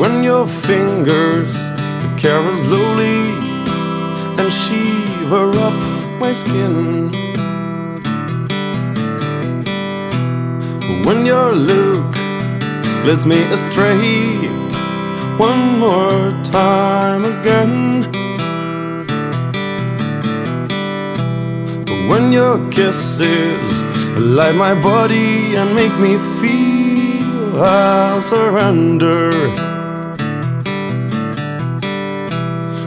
her fingers to caress slowly and shiver up my skin. When your look leads me astray one more time again. When your kisses light my body and make me feel I'll surrender.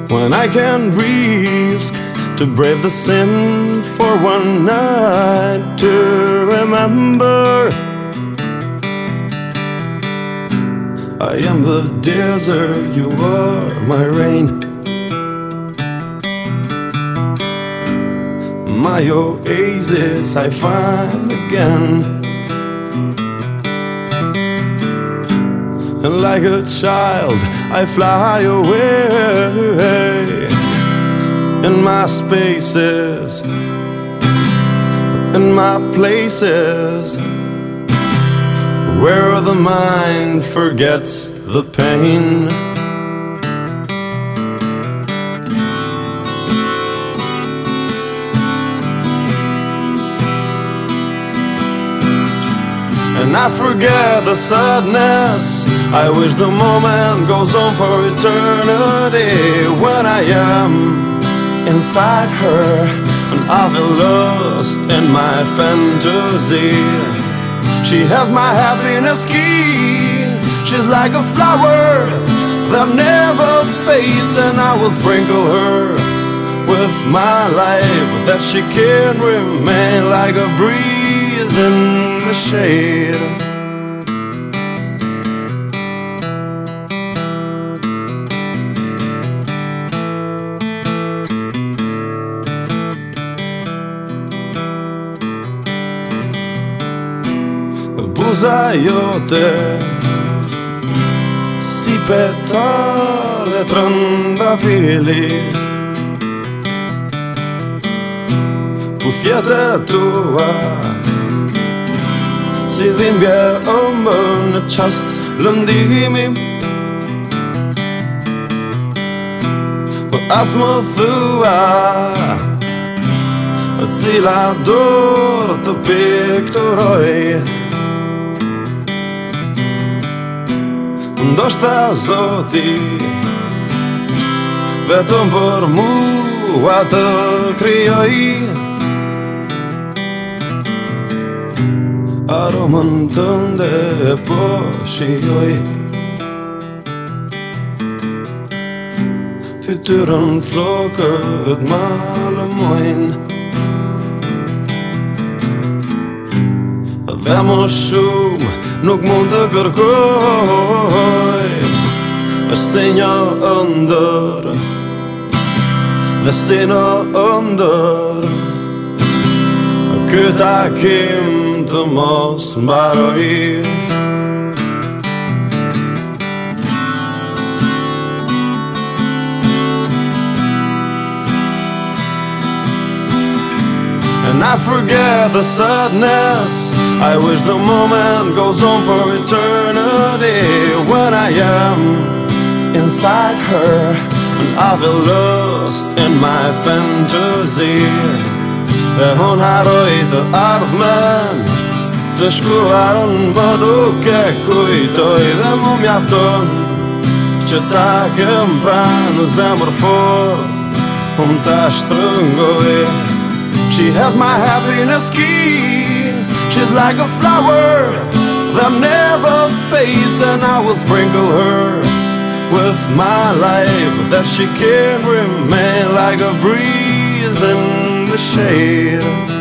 When I can risk to brave the sin for one night to remember. I am the desert, you are my rain. My oasis I find again. And like a child, I fly away in my spaces, in my places where the mind forgets the pain. I forget the sadness. I wish the moment goes on for eternity when I am inside her and I feel lost in my fantasy. She has my happiness key. She's like a flower that never fades, and I will sprinkle her with my life that she can remain like a breeze in the shade. buzajote Si petale trëndafili Puthjete tua Si dhimbje ëmbë në qast lëndimi Po as më thua Cila dorë të pikturoj. Ndoshta zoti Vetëm për mua të kryoj Aromën të ndë po shioj Fytyrën flokët malë mojnë Dhe më shumë nuk mund të kërkoj. Është se një ëndër Dhe si në ëndër Këta kim të mos mbaroj And I forget the sadness. I wish the moment goes on for eternity. When I am inside her And I feel lost in my fantasy. Hon të ardhmen Të pranë zemër fort Unë ta shtrëngoj She has my happiness key. She's like a flower that never fades, and I will sprinkle her with my life that she can remain like a breeze in the shade.